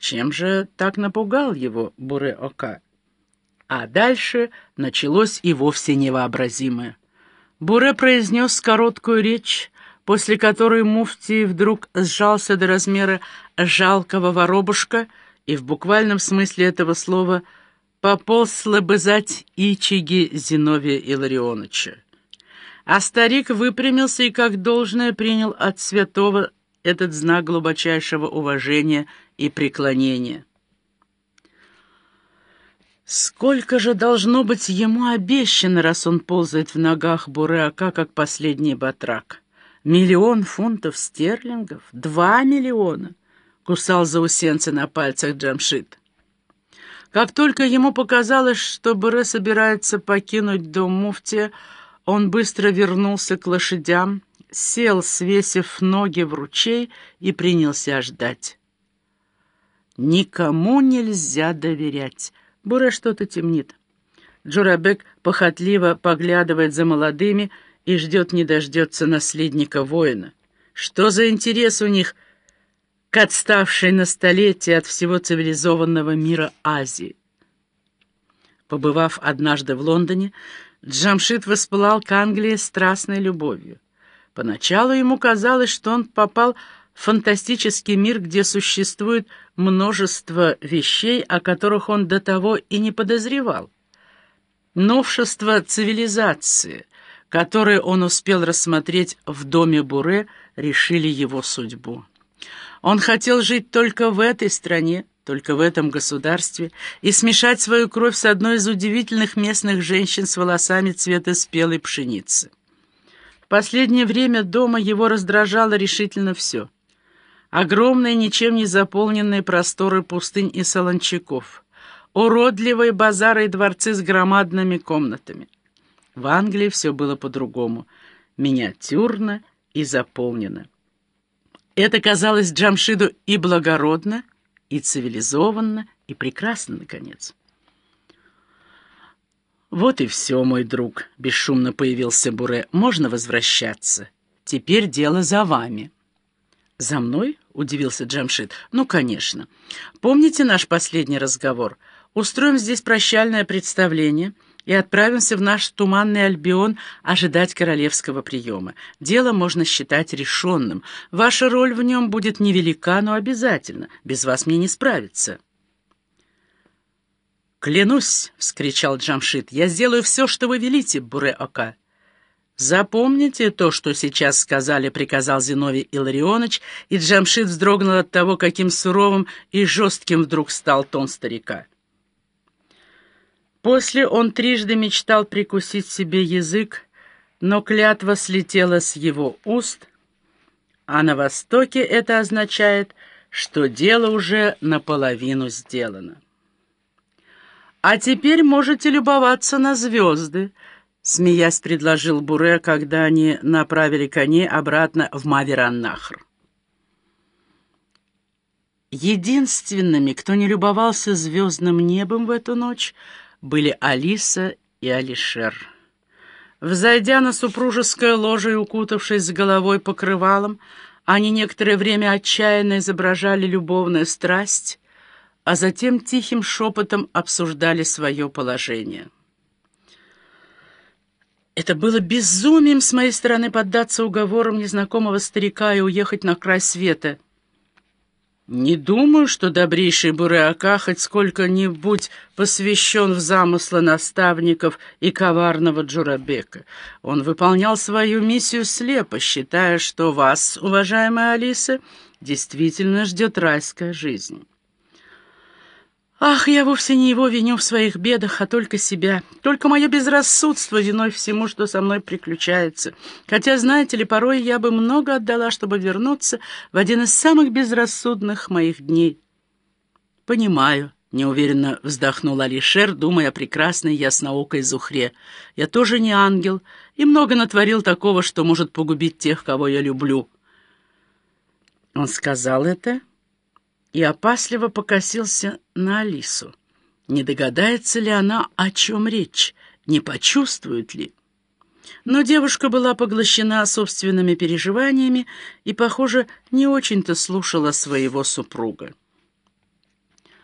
Чем же так напугал его Буре-Ока? А дальше началось и вовсе невообразимое. Буре произнес короткую речь, после которой муфти вдруг сжался до размера жалкого воробушка и в буквальном смысле этого слова пополз слабызать ичиги Зиновия Илларионовича. А старик выпрямился и как должное принял от святого этот знак глубочайшего уважения и преклонения. Сколько же должно быть ему обещано, раз он ползает в ногах Буреака, как последний батрак? Миллион фунтов стерлингов? Два миллиона? Кусал заусенцы на пальцах Джамшит. Как только ему показалось, что Буре собирается покинуть дом муфтия, он быстро вернулся к лошадям, сел, свесив ноги в ручей, и принялся ждать. Никому нельзя доверять. Буре что-то темнит. Джурабек похотливо поглядывает за молодыми и ждет не дождется наследника воина. Что за интерес у них к отставшей на столетие от всего цивилизованного мира Азии? Побывав однажды в Лондоне, Джамшит воспылал к Англии страстной любовью. Поначалу ему казалось, что он попал фантастический мир, где существует множество вещей, о которых он до того и не подозревал. Новшество цивилизации, которые он успел рассмотреть в доме Буре, решили его судьбу. Он хотел жить только в этой стране, только в этом государстве, и смешать свою кровь с одной из удивительных местных женщин с волосами цвета спелой пшеницы последнее время дома его раздражало решительно все. Огромные, ничем не заполненные просторы пустынь и солончаков, уродливые базары и дворцы с громадными комнатами. В Англии все было по-другому, миниатюрно и заполнено. Это казалось Джамшиду и благородно, и цивилизованно, и прекрасно, наконец. «Вот и все, мой друг», — бесшумно появился Буре. «Можно возвращаться. Теперь дело за вами». «За мной?» — удивился Джамшит. «Ну, конечно. Помните наш последний разговор? Устроим здесь прощальное представление» и отправимся в наш туманный Альбион ожидать королевского приема. Дело можно считать решенным. Ваша роль в нем будет невелика, но обязательно. Без вас мне не справиться». «Клянусь!» — вскричал Джамшит. «Я сделаю все, что вы велите, Буре-Ока!» «Запомните то, что сейчас сказали», — приказал Зиновий Илларионович, и Джамшит вздрогнул от того, каким суровым и жестким вдруг стал тон старика. После он трижды мечтал прикусить себе язык, но клятва слетела с его уст, а на Востоке это означает, что дело уже наполовину сделано. «А теперь можете любоваться на звезды», — смеясь предложил Буре, когда они направили коней обратно в Мавераннахр. Единственными, кто не любовался звездным небом в эту ночь, были Алиса и Алишер. Взойдя на супружеское ложе и укутавшись с головой покрывалом, они некоторое время отчаянно изображали любовную страсть, а затем тихим шепотом обсуждали свое положение. Это было безумием с моей стороны поддаться уговорам незнакомого старика и уехать на край света. Не думаю, что добрейший Буреака хоть сколько-нибудь посвящен в замыслы наставников и коварного Джурабека. Он выполнял свою миссию слепо, считая, что вас, уважаемая Алиса, действительно ждет райская жизнь. Ах, я вовсе не его виню в своих бедах, а только себя. Только мое безрассудство виной всему, что со мной приключается. Хотя, знаете ли, порой я бы много отдала, чтобы вернуться в один из самых безрассудных моих дней. Понимаю. Неуверенно вздохнул Алишер, думая о прекрасной ясноокой Зухре. «Я тоже не ангел и много натворил такого, что может погубить тех, кого я люблю». Он сказал это и опасливо покосился на Алису. Не догадается ли она, о чем речь, не почувствует ли? Но девушка была поглощена собственными переживаниями и, похоже, не очень-то слушала своего супруга.